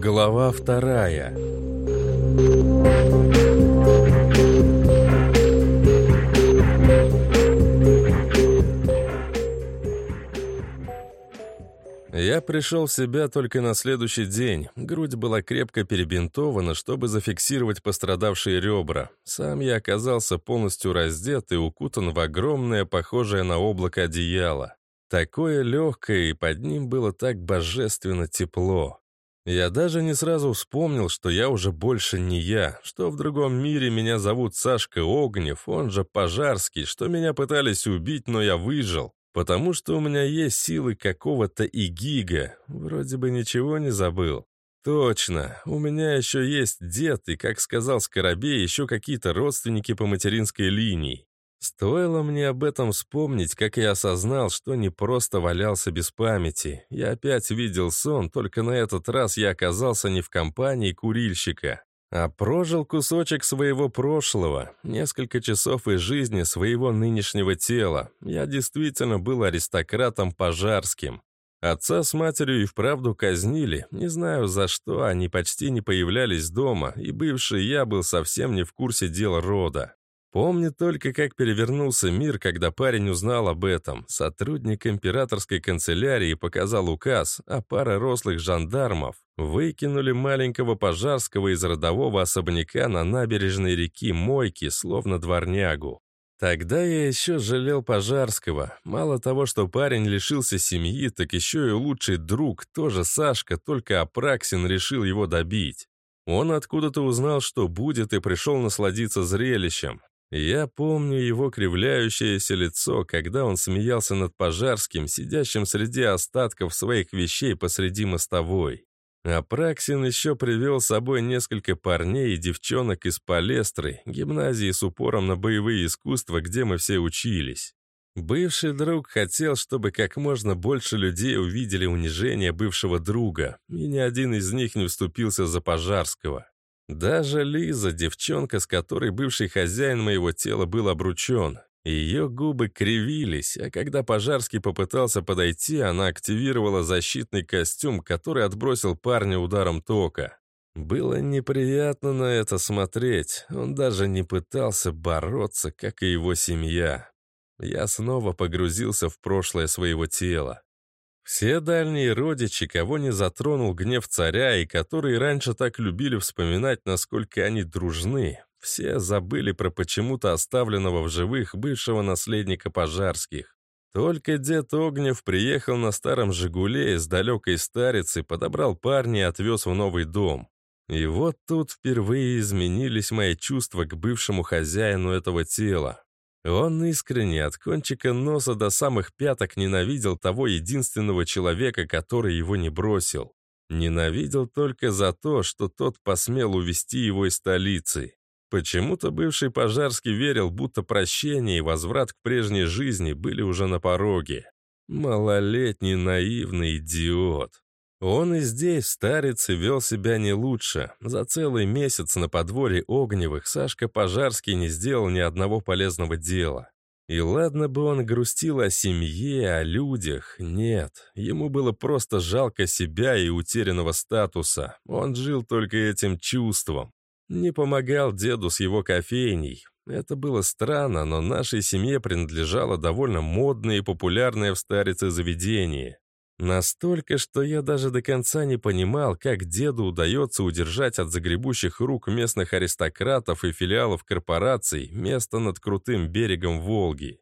Глава вторая Я пришел в себя только на следующий день. Грудь была крепко перебинтована, чтобы зафиксировать пострадавшие ребра. Сам я оказался полностью раздет и укутан в огромное, похожее на облако одеяло. Такое легкое, и под ним было так божественно тепло. Я даже не сразу вспомнил, что я уже больше не я, что в другом мире меня зовут Сашка Огнев, он же Пожарский, что меня пытались убить, но я выжил, потому что у меня есть силы какого-то игига. Вроде бы ничего не забыл. Точно, у меня еще есть дед и, как сказал Скоробей, еще какие-то родственники по материнской линии. Стоило мне об этом вспомнить, как я осознал, что не просто валялся без памяти. Я опять видел сон, только на этот раз я оказался не в компании курильщика, а прожил кусочек своего прошлого, несколько часов из жизни своего нынешнего тела. Я действительно был аристократом пожарским. Отца с матерью и вправду казнили, не знаю за что, они почти не появлялись дома, и бывший я был совсем не в курсе дел рода. Помню только, как перевернулся мир, когда парень узнал об этом. Сотрудник императорской канцелярии показал указ, а пара рослых жандармов выкинули маленького пожарского из родового особняка на набережной реки Мойки, словно дворнягу. Тогда я еще жалел Пожарского. Мало того, что парень лишился семьи, так еще и лучший друг, тоже Сашка, только Апраксин решил его добить. Он откуда-то узнал, что будет, и пришел насладиться зрелищем. Я помню его кривляющееся лицо, когда он смеялся над Пожарским, сидящим среди остатков своих вещей посреди мостовой. А Праксин еще привел с собой несколько парней и девчонок из Палестры, гимназии с упором на боевые искусства, где мы все учились. Бывший друг хотел, чтобы как можно больше людей увидели унижение бывшего друга, и ни один из них не вступился за Пожарского. Даже Лиза, девчонка, с которой бывший хозяин моего тела был обручен, ее губы кривились, а когда Пожарский попытался подойти, она активировала защитный костюм, который отбросил парня ударом тока. Было неприятно на это смотреть, он даже не пытался бороться, как и его семья. Я снова погрузился в прошлое своего тела. Все дальние родичи, кого не затронул гнев царя и которые раньше так любили вспоминать, насколько они дружны, все забыли про почему-то оставленного в живых бывшего наследника пожарских. Только дед Огнев приехал на старом «Жигуле» из далекой старицы, подобрал парня и отвез в новый дом. И вот тут впервые изменились мои чувства к бывшему хозяину этого тела. Он искренне от кончика носа до самых пяток ненавидел того единственного человека, который его не бросил. Ненавидел только за то, что тот посмел увести его из столицы. Почему-то бывший Пожарский верил, будто прощение и возврат к прежней жизни были уже на пороге. Малолетний наивный идиот. Он и здесь, старец, и вел себя не лучше. За целый месяц на подворье Огневых Сашка Пожарский не сделал ни одного полезного дела. И ладно бы он грустил о семье, о людях. Нет, ему было просто жалко себя и утерянного статуса. Он жил только этим чувством. Не помогал деду с его кофейней. Это было странно, но нашей семье принадлежало довольно модное и популярное в старице заведение. Настолько, что я даже до конца не понимал, как деду удается удержать от загребущих рук местных аристократов и филиалов корпораций место над крутым берегом Волги.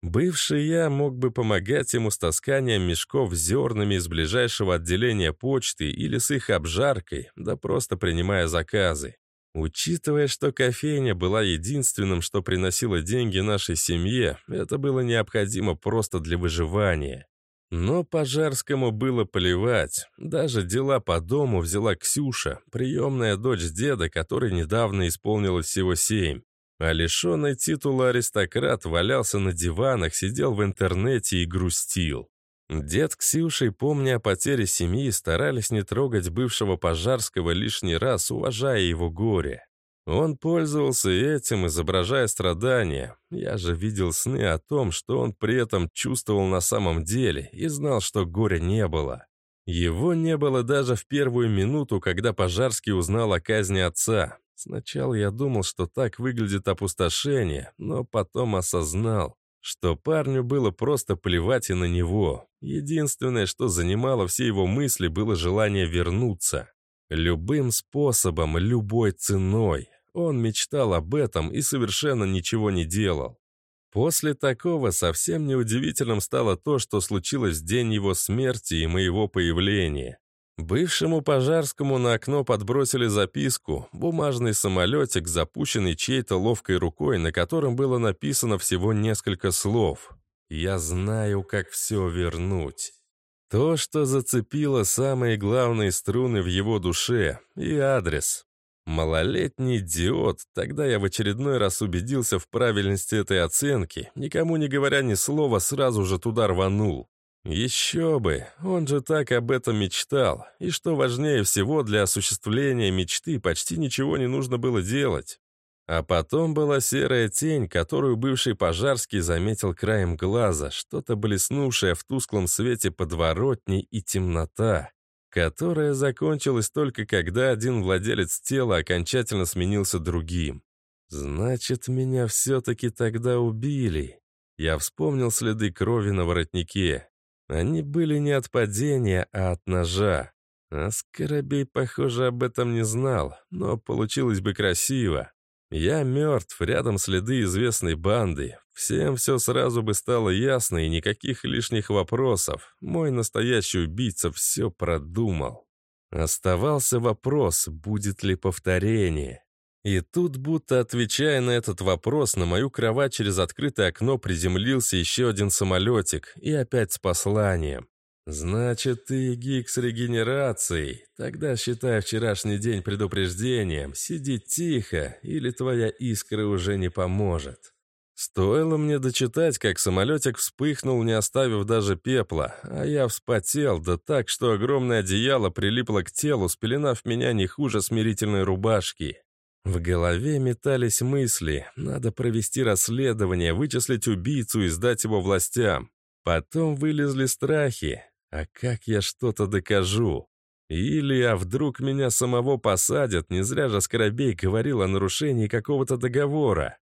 Бывший я мог бы помогать ему с тасканием мешков с зернами из ближайшего отделения почты или с их обжаркой, да просто принимая заказы. Учитывая, что кофейня была единственным, что приносило деньги нашей семье, это было необходимо просто для выживания. Но Пожарскому было плевать. Даже дела по дому взяла Ксюша, приемная дочь деда, которой недавно исполнилось всего семь. А лишенный титула аристократ валялся на диванах, сидел в интернете и грустил. Дед Ксюшей, помня о потере семьи, старались не трогать бывшего Пожарского лишний раз, уважая его горе. Он пользовался этим, изображая страдания. Я же видел сны о том, что он при этом чувствовал на самом деле и знал, что горя не было. Его не было даже в первую минуту, когда Пожарский узнал о казни отца. Сначала я думал, что так выглядит опустошение, но потом осознал, что парню было просто плевать и на него. Единственное, что занимало все его мысли, было желание вернуться. Любым способом, любой ценой. Он мечтал об этом и совершенно ничего не делал. После такого совсем неудивительным стало то, что случилось в день его смерти и моего появления. Бывшему пожарскому на окно подбросили записку, бумажный самолетик, запущенный чьей-то ловкой рукой, на котором было написано всего несколько слов. «Я знаю, как все вернуть». То, что зацепило самые главные струны в его душе, и адрес. Малолетний идиот, тогда я в очередной раз убедился в правильности этой оценки, никому не говоря ни слова, сразу же туда рванул. Еще бы, он же так об этом мечтал, и что важнее всего, для осуществления мечты почти ничего не нужно было делать. А потом была серая тень, которую бывший пожарский заметил краем глаза, что-то блеснувшее в тусклом свете подворотни и темнота, которая закончилась только когда один владелец тела окончательно сменился другим. Значит, меня все-таки тогда убили. Я вспомнил следы крови на воротнике. Они были не от падения, а от ножа. А Скоробей, похоже, об этом не знал, но получилось бы красиво. Я мертв, рядом следы известной банды. Всем все сразу бы стало ясно и никаких лишних вопросов. Мой настоящий убийца все продумал. Оставался вопрос, будет ли повторение. И тут, будто отвечая на этот вопрос, на мою кровать через открытое окно приземлился еще один самолетик, и опять с посланием. «Значит, ты гик с регенерацией. Тогда считай вчерашний день предупреждением. Сиди тихо, или твоя искра уже не поможет». Стоило мне дочитать, как самолетик вспыхнул, не оставив даже пепла, а я вспотел, да так, что огромное одеяло прилипло к телу, спеленав меня не хуже смирительной рубашки. В голове метались мысли. Надо провести расследование, вычислить убийцу и сдать его властям. Потом вылезли страхи. А как я что-то докажу? Или, а вдруг меня самого посадят, не зря же Скоробей говорил о нарушении какого-то договора.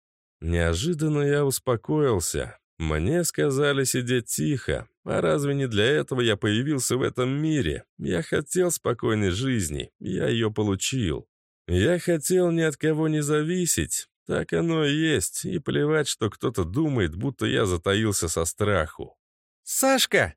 Неожиданно я успокоился. Мне сказали сидеть тихо. А разве не для этого я появился в этом мире? Я хотел спокойной жизни. Я ее получил. Я хотел ни от кого не зависеть. Так оно и есть, и плевать, что кто-то думает, будто я затаился со страху. «Сашка!»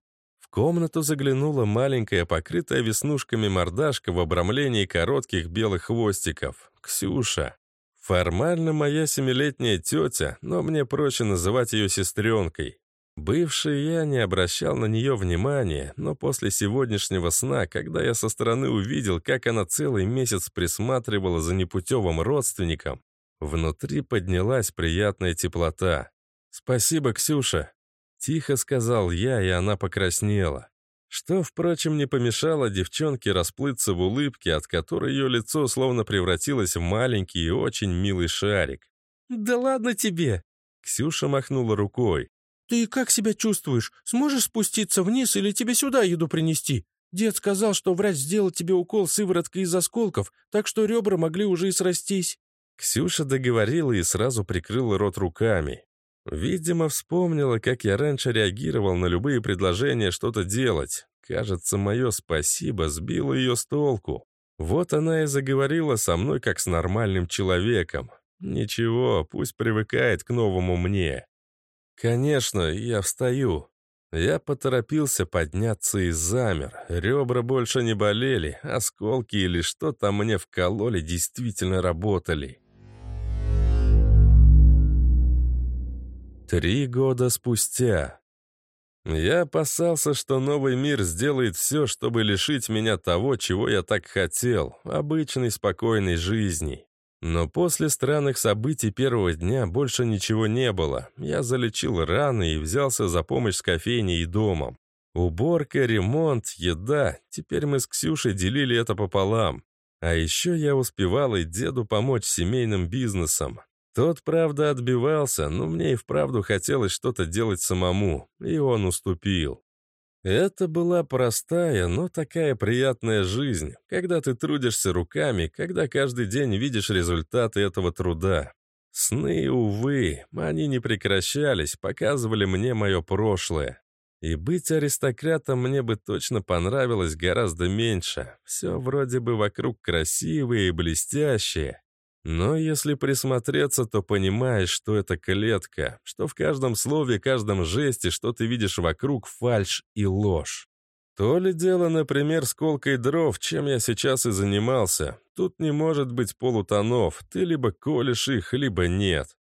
В комнату заглянула маленькая, покрытая веснушками мордашка в обрамлении коротких белых хвостиков. Ксюша. Формально моя семилетняя тетя, но мне проще называть ее сестренкой. Бывший я не обращал на нее внимания, но после сегодняшнего сна, когда я со стороны увидел, как она целый месяц присматривала за непутевым родственником, внутри поднялась приятная теплота. «Спасибо, Ксюша», — тихо сказал я, и она покраснела. Что, впрочем, не помешало девчонке расплыться в улыбке, от которой ее лицо словно превратилось в маленький и очень милый шарик. «Да ладно тебе!» Ксюша махнула рукой. «Ты как себя чувствуешь? Сможешь спуститься вниз или тебе сюда еду принести? Дед сказал, что врач сделал тебе укол сывороткой из осколков, так что ребра могли уже и срастись». Ксюша договорила и сразу прикрыла рот руками. Видимо, вспомнила, как я раньше реагировал на любые предложения что-то делать. Кажется, мое спасибо сбило ее с толку. Вот она и заговорила со мной, как с нормальным человеком. Ничего, пусть привыкает к новому мне. «Конечно, я встаю». Я поторопился подняться и замер. Ребра больше не болели, осколки или что там мне вкололи действительно работали. Три года спустя. Я опасался, что новый мир сделает все, чтобы лишить меня того, чего я так хотел, обычной спокойной жизни. Но после странных событий первого дня больше ничего не было. Я залечил раны и взялся за помощь с кофейней и домом. Уборка, ремонт, еда. Теперь мы с Ксюшей делили это пополам. А еще я успевал и деду помочь семейным бизнесом. Тот, правда, отбивался, но мне и вправду хотелось что-то делать самому, и он уступил. Это была простая, но такая приятная жизнь, когда ты трудишься руками, когда каждый день видишь результаты этого труда. Сны, увы, они не прекращались, показывали мне мое прошлое. И быть аристократом мне бы точно понравилось гораздо меньше. Все вроде бы вокруг красивое и блестящее. Но если присмотреться, то понимаешь, что это клетка, что в каждом слове, каждом жесте, что ты видишь вокруг, фальшь и ложь. То ли дело, например, с колкой дров, чем я сейчас и занимался. Тут не может быть полутонов, ты либо колешь их, либо нет.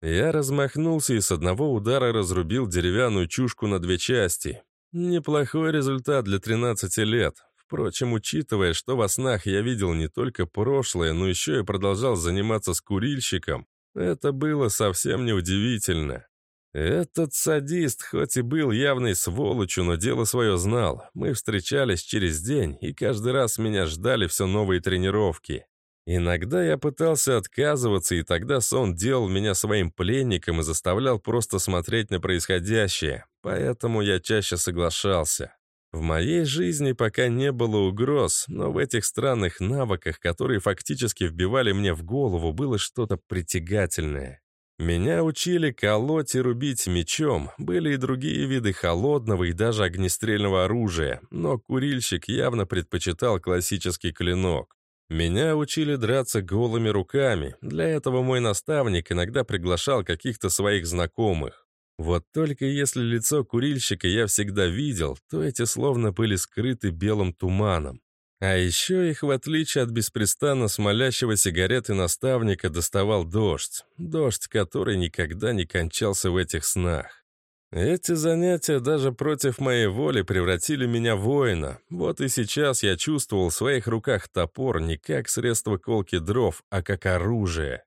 Я размахнулся и с одного удара разрубил деревянную чушку на две части. Неплохой результат для 13 лет. Впрочем, учитывая, что во снах я видел не только прошлое, но еще и продолжал заниматься с курильщиком, это было совсем неудивительно. Этот садист, хоть и был явной сволочью, но дело свое знал. Мы встречались через день, и каждый раз меня ждали все новые тренировки. Иногда я пытался отказываться, и тогда сон делал меня своим пленником и заставлял просто смотреть на происходящее, поэтому я чаще соглашался. В моей жизни пока не было угроз, но в этих странных навыках, которые фактически вбивали мне в голову, было что-то притягательное. Меня учили колоть и рубить мечом, были и другие виды холодного и даже огнестрельного оружия, но курильщик явно предпочитал классический клинок. Меня учили драться голыми руками, для этого мой наставник иногда приглашал каких-то своих знакомых. Вот только если лицо курильщика я всегда видел, то эти словно были скрыты белым туманом. А еще их, в отличие от беспрестанно смолящего сигареты наставника, доставал дождь. Дождь, который никогда не кончался в этих снах. Эти занятия даже против моей воли превратили меня в воина. Вот и сейчас я чувствовал в своих руках топор не как средство колки дров, а как оружие.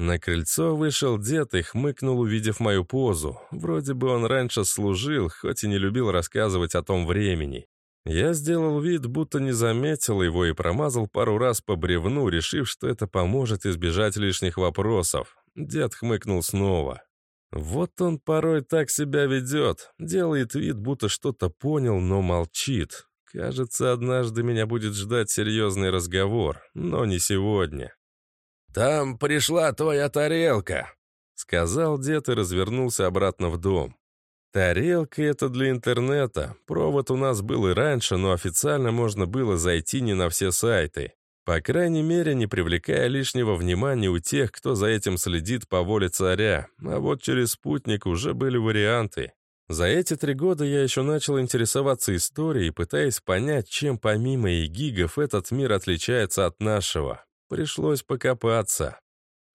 На крыльцо вышел дед и хмыкнул, увидев мою позу. Вроде бы он раньше служил, хоть и не любил рассказывать о том времени. Я сделал вид, будто не заметил его и промазал пару раз по бревну, решив, что это поможет избежать лишних вопросов. Дед хмыкнул снова. Вот он порой так себя ведет, делает вид, будто что-то понял, но молчит. Кажется, однажды меня будет ждать серьезный разговор, но не сегодня. «Там пришла твоя тарелка», — сказал дед и развернулся обратно в дом. Тарелка — это для интернета. Провод у нас был и раньше, но официально можно было зайти не на все сайты. По крайней мере, не привлекая лишнего внимания у тех, кто за этим следит по воле царя. А вот через спутник уже были варианты. За эти три года я еще начал интересоваться историей, пытаясь понять, чем помимо игигов этот мир отличается от нашего. Пришлось покопаться.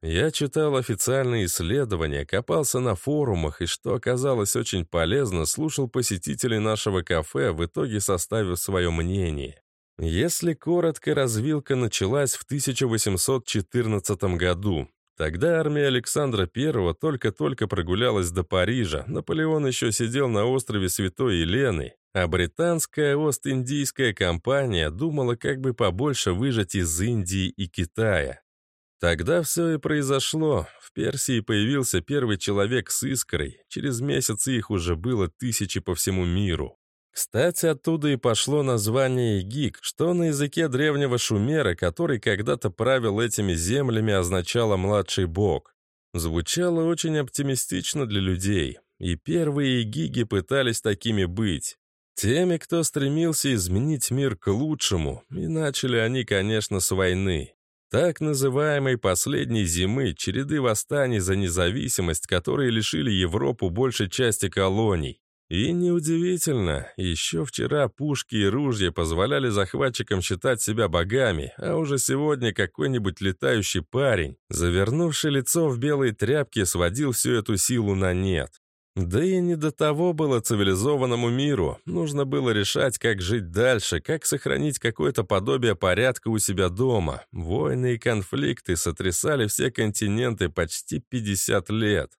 Я читал официальные исследования, копался на форумах и, что оказалось очень полезно, слушал посетителей нашего кафе, в итоге составив свое мнение. Если коротко, развилка началась в 1814 году. Тогда армия Александра I только-только прогулялась до Парижа, Наполеон еще сидел на острове Святой Елены, а британская Ост-Индийская компания думала как бы побольше выжать из Индии и Китая. Тогда все и произошло. В Персии появился первый человек с искрой. Через месяц их уже было тысячи по всему миру. Кстати, оттуда и пошло название Гик, что на языке древнего шумера, который когда-то правил этими землями, означало «младший бог». Звучало очень оптимистично для людей, и первые гиги пытались такими быть. Теми, кто стремился изменить мир к лучшему, и начали они, конечно, с войны. Так называемой последней зимы, череды восстаний за независимость, которые лишили Европу большей части колоний. И неудивительно, еще вчера пушки и ружья позволяли захватчикам считать себя богами, а уже сегодня какой-нибудь летающий парень, завернувший лицо в белые тряпки, сводил всю эту силу на нет. Да и не до того было цивилизованному миру. Нужно было решать, как жить дальше, как сохранить какое-то подобие порядка у себя дома. Войны и конфликты сотрясали все континенты почти 50 лет.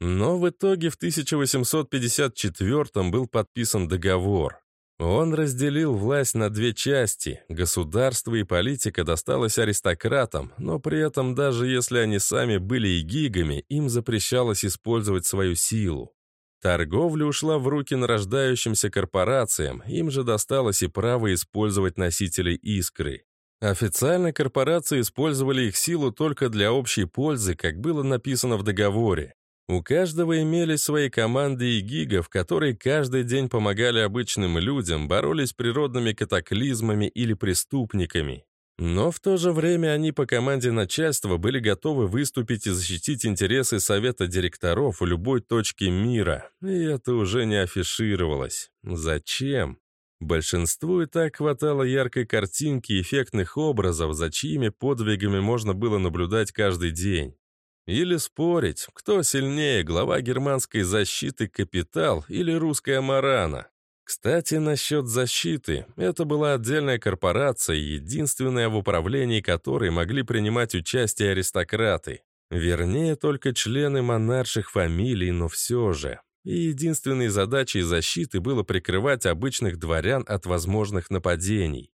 Но в итоге в 1854 был подписан договор. Он разделил власть на две части. Государство и политика досталось аристократам, но при этом даже если они сами были и гигами, им запрещалось использовать свою силу. Торговля ушла в руки нарождающимся корпорациям, им же досталось и право использовать носители искры. Официально корпорации использовали их силу только для общей пользы, как было написано в договоре. У каждого имелись свои команды и гигов, которые каждый день помогали обычным людям, боролись с природными катаклизмами или преступниками. Но в то же время они по команде начальства были готовы выступить и защитить интересы совета директоров в любой точке мира, и это уже не афишировалось. Зачем? Большинству и так хватало яркой картинки эффектных образов, за чьими подвигами можно было наблюдать каждый день. Или спорить, кто сильнее, глава германской защиты «Капитал» или русская «Марана». Кстати, насчет защиты. Это была отдельная корпорация, единственная в управлении которой могли принимать участие аристократы. Вернее, только члены монарших фамилий, но все же. И единственной задачей защиты было прикрывать обычных дворян от возможных нападений.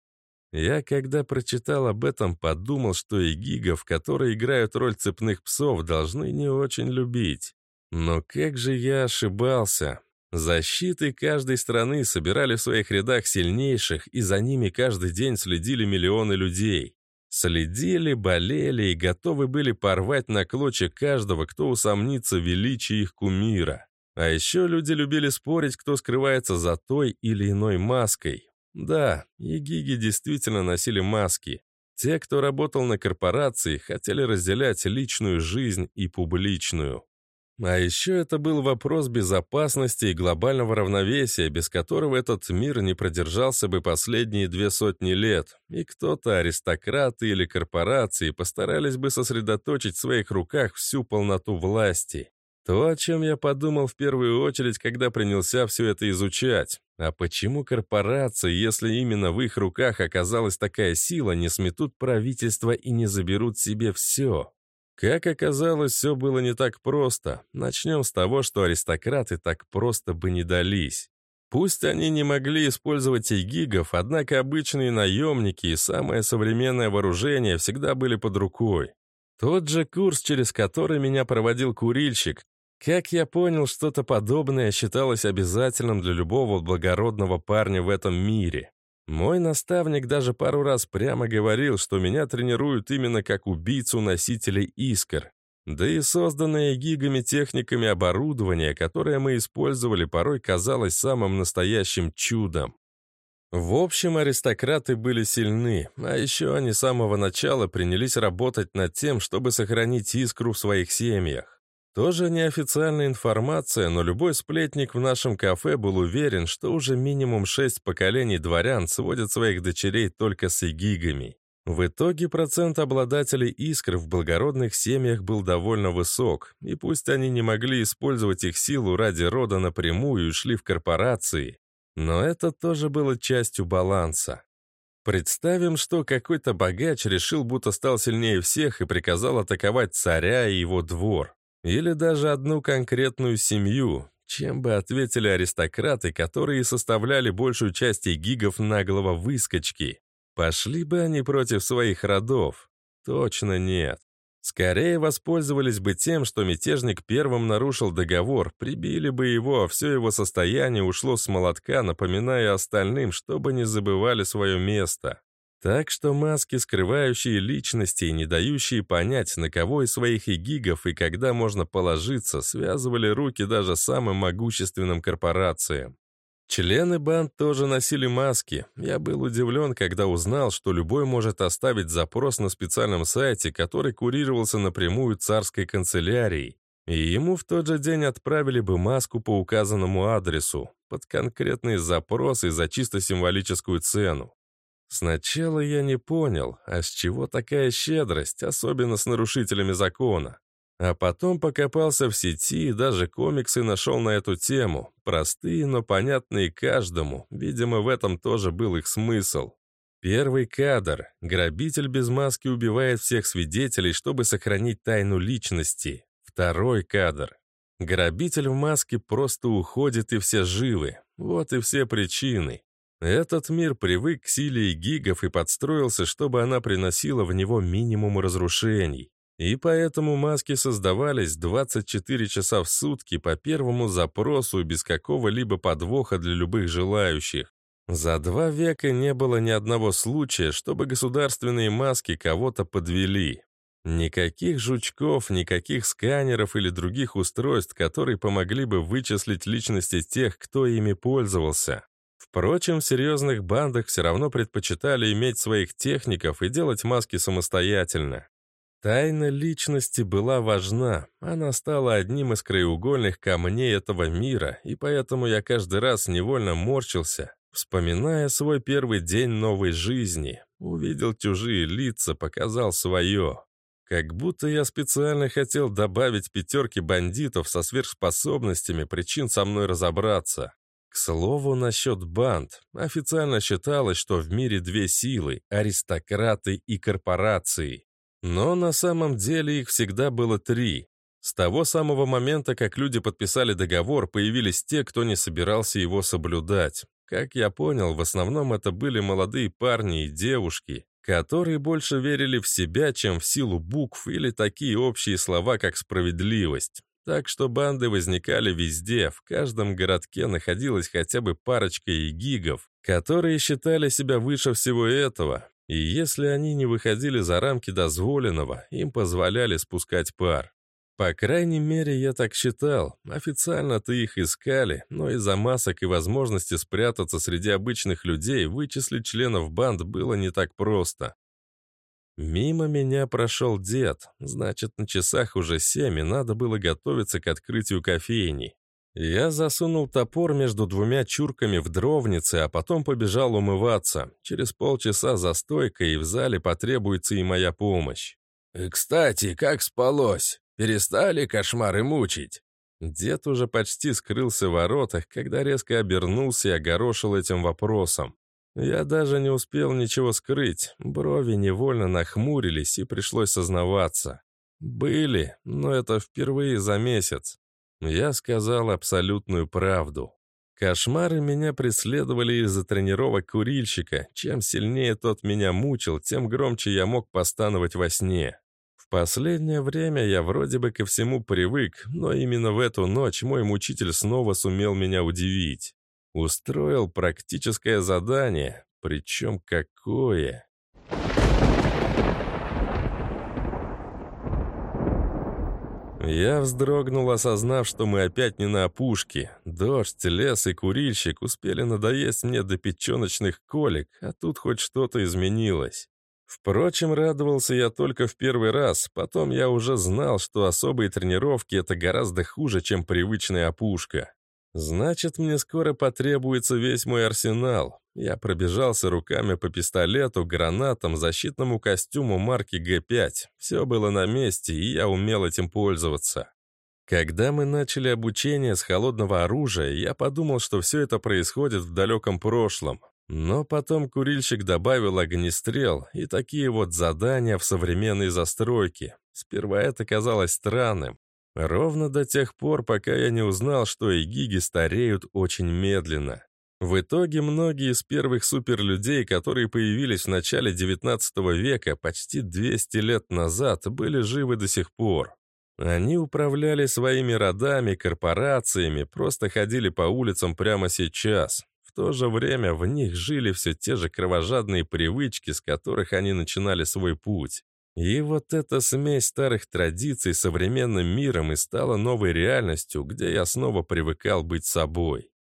Я, когда прочитал об этом, подумал, что и гигов, которые играют роль цепных псов, должны не очень любить. Но как же я ошибался. Защиты каждой страны собирали в своих рядах сильнейших, и за ними каждый день следили миллионы людей. Следили, болели и готовы были порвать на клочья каждого, кто усомнится в величии их кумира. А еще люди любили спорить, кто скрывается за той или иной маской. Да, и гиги действительно носили маски. Те, кто работал на корпорации, хотели разделять личную жизнь и публичную. А еще это был вопрос безопасности и глобального равновесия, без которого этот мир не продержался бы последние две сотни лет, и кто-то, аристократы или корпорации, постарались бы сосредоточить в своих руках всю полноту власти. То, о чем я подумал в первую очередь, когда принялся все это изучать. А почему корпорации, если именно в их руках оказалась такая сила, не сметут правительство и не заберут себе все? Как оказалось, все было не так просто. Начнем с того, что аристократы так просто бы не дались. Пусть они не могли использовать гигов, однако обычные наемники и самое современное вооружение всегда были под рукой. Тот же курс, через который меня проводил курильщик, как я понял, что-то подобное считалось обязательным для любого благородного парня в этом мире. Мой наставник даже пару раз прямо говорил, что меня тренируют именно как убийцу носителей искр. Да и созданное гигами техниками оборудование, которое мы использовали, порой казалось самым настоящим чудом. В общем, аристократы были сильны, а еще они с самого начала принялись работать над тем, чтобы сохранить искру в своих семьях. Тоже неофициальная информация, но любой сплетник в нашем кафе был уверен, что уже минимум шесть поколений дворян сводят своих дочерей только с игигами. В итоге процент обладателей искр в благородных семьях был довольно высок, и пусть они не могли использовать их силу ради рода напрямую и шли в корпорации, но это тоже было частью баланса. Представим, что какой-то богач решил, будто стал сильнее всех и приказал атаковать царя и его двор. Или даже одну конкретную семью, чем бы ответили аристократы, которые составляли большую часть гигов наглого выскочки. Пошли бы они против своих родов? Точно нет. Скорее воспользовались бы тем, что мятежник первым нарушил договор, прибили бы его, а все его состояние ушло с молотка, напоминая остальным, чтобы не забывали свое место. Так что маски, скрывающие личности и не дающие понять, на кого из своих игигов и когда можно положиться, связывали руки даже самым могущественным корпорациям. Члены банд тоже носили маски. Я был удивлен, когда узнал, что любой может оставить запрос на специальном сайте, который курировался напрямую царской канцелярией, и ему в тот же день отправили бы маску по указанному адресу, под конкретный запрос и за чисто символическую цену. Сначала я не понял, а с чего такая щедрость, особенно с нарушителями закона. А потом покопался в сети и даже комиксы нашел на эту тему. Простые, но понятные каждому. Видимо, в этом тоже был их смысл. Первый кадр. Грабитель без маски убивает всех свидетелей, чтобы сохранить тайну личности. Второй кадр. Грабитель в маске просто уходит, и все живы. Вот и все причины. Этот мир привык к силе гигов и подстроился, чтобы она приносила в него минимум разрушений. И поэтому маски создавались 24 часа в сутки по первому запросу без какого-либо подвоха для любых желающих. За два века не было ни одного случая, чтобы государственные маски кого-то подвели. Никаких жучков, никаких сканеров или других устройств, которые помогли бы вычислить личности тех, кто ими пользовался. Впрочем, в серьезных бандах все равно предпочитали иметь своих техников и делать маски самостоятельно. Тайна личности была важна, она стала одним из краеугольных камней этого мира, и поэтому я каждый раз невольно морщился, вспоминая свой первый день новой жизни. Увидел чужие лица, показал свое. Как будто я специально хотел добавить пятерки бандитов со сверхспособностями причин со мной разобраться. К слову, насчет банд. Официально считалось, что в мире две силы – аристократы и корпорации. Но на самом деле их всегда было три. С того самого момента, как люди подписали договор, появились те, кто не собирался его соблюдать. Как я понял, в основном это были молодые парни и девушки, которые больше верили в себя, чем в силу букв или такие общие слова, как справедливость. Так что банды возникали везде, в каждом городке находилась хотя бы парочка игигов, которые считали себя выше всего этого, и если они не выходили за рамки дозволенного, им позволяли спускать пар. По крайней мере, я так считал. Официально-то их искали, но из-за масок и возможности спрятаться среди обычных людей вычислить членов банд было не так просто. Мимо меня прошел дед, значит, на часах уже семь, и надо было готовиться к открытию кофейни. Я засунул топор между двумя чурками в дровнице, а потом побежал умываться. Через полчаса застойка, и в зале потребуется и моя помощь. Э, «Кстати, как спалось? Перестали кошмары мучить?» Дед уже почти скрылся в воротах, когда резко обернулся и огорошил этим вопросом. Я даже не успел ничего скрыть, брови невольно нахмурились и пришлось сознаваться. Были, но это впервые за месяц. Я сказал абсолютную правду. Кошмары меня преследовали из-за тренировок курильщика. Чем сильнее тот меня мучил, тем громче я мог постановать во сне. В последнее время я вроде бы ко всему привык, но именно в эту ночь мой мучитель снова сумел меня удивить. Устроил практическое задание, причем какое. Я вздрогнул, осознав, что мы опять не на опушке. Дождь, лес и курильщик успели надоесть мне до печеночных колик, а тут хоть что-то изменилось. Впрочем, радовался я только в первый раз, потом я уже знал, что особые тренировки — это гораздо хуже, чем привычная опушка. Значит, мне скоро потребуется весь мой арсенал. Я пробежался руками по пистолету, гранатам, защитному костюму марки Г5. Все было на месте, и я умел этим пользоваться. Когда мы начали обучение с холодного оружия, я подумал, что все это происходит в далеком прошлом. Но потом курильщик добавил огнестрел и такие вот задания в современной застройке. Сперва это казалось странным, Ровно до тех пор, пока я не узнал, что и гиги стареют очень медленно. В итоге многие из первых суперлюдей, которые появились в начале 19 века, почти 200 лет назад, были живы до сих пор. Они управляли своими родами, корпорациями, просто ходили по улицам прямо сейчас. В то же время в них жили все те же кровожадные привычки, с которых они начинали свой путь. И вот эта смесь старых традиций с современным миром и стала новой реальностью, где я снова привыкал быть собой.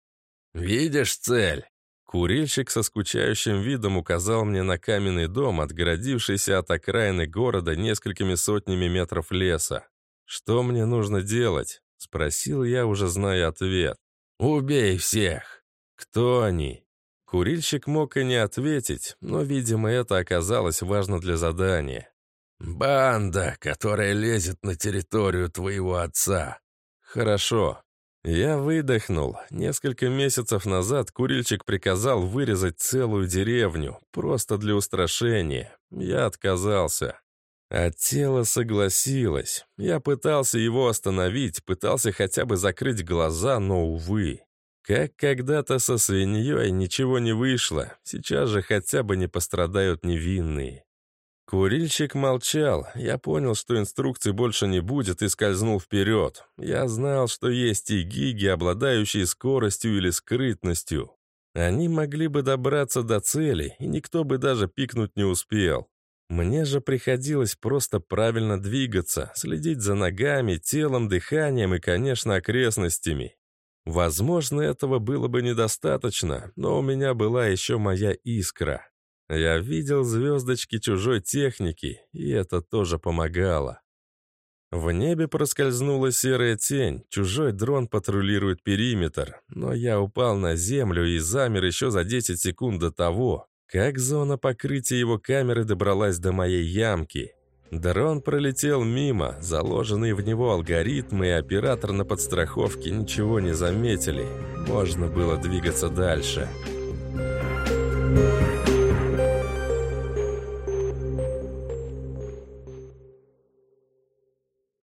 «Видишь цель?» Курильщик со скучающим видом указал мне на каменный дом, отгородившийся от окраины города несколькими сотнями метров леса. «Что мне нужно делать?» — спросил я, уже зная ответ. «Убей всех!» «Кто они?» Курильщик мог и не ответить, но, видимо, это оказалось важно для задания. «Банда, которая лезет на территорию твоего отца». «Хорошо». Я выдохнул. Несколько месяцев назад курильщик приказал вырезать целую деревню, просто для устрашения. Я отказался. А тело согласилось. Я пытался его остановить, пытался хотя бы закрыть глаза, но, увы. Как когда-то со свиньей ничего не вышло, сейчас же хотя бы не пострадают невинные. Курильщик молчал. Я понял, что инструкций больше не будет, и скользнул вперед. Я знал, что есть и гиги, обладающие скоростью или скрытностью. Они могли бы добраться до цели, и никто бы даже пикнуть не успел. Мне же приходилось просто правильно двигаться, следить за ногами, телом, дыханием и, конечно, окрестностями. Возможно, этого было бы недостаточно, но у меня была еще моя искра. Я видел звездочки чужой техники, и это тоже помогало. В небе проскользнула серая тень, чужой дрон патрулирует периметр, но я упал на землю и замер еще за 10 секунд до того, как зона покрытия его камеры добралась до моей ямки. Дрон пролетел мимо, заложенные в него алгоритмы и оператор на подстраховке ничего не заметили. Можно было двигаться дальше. «Дальше».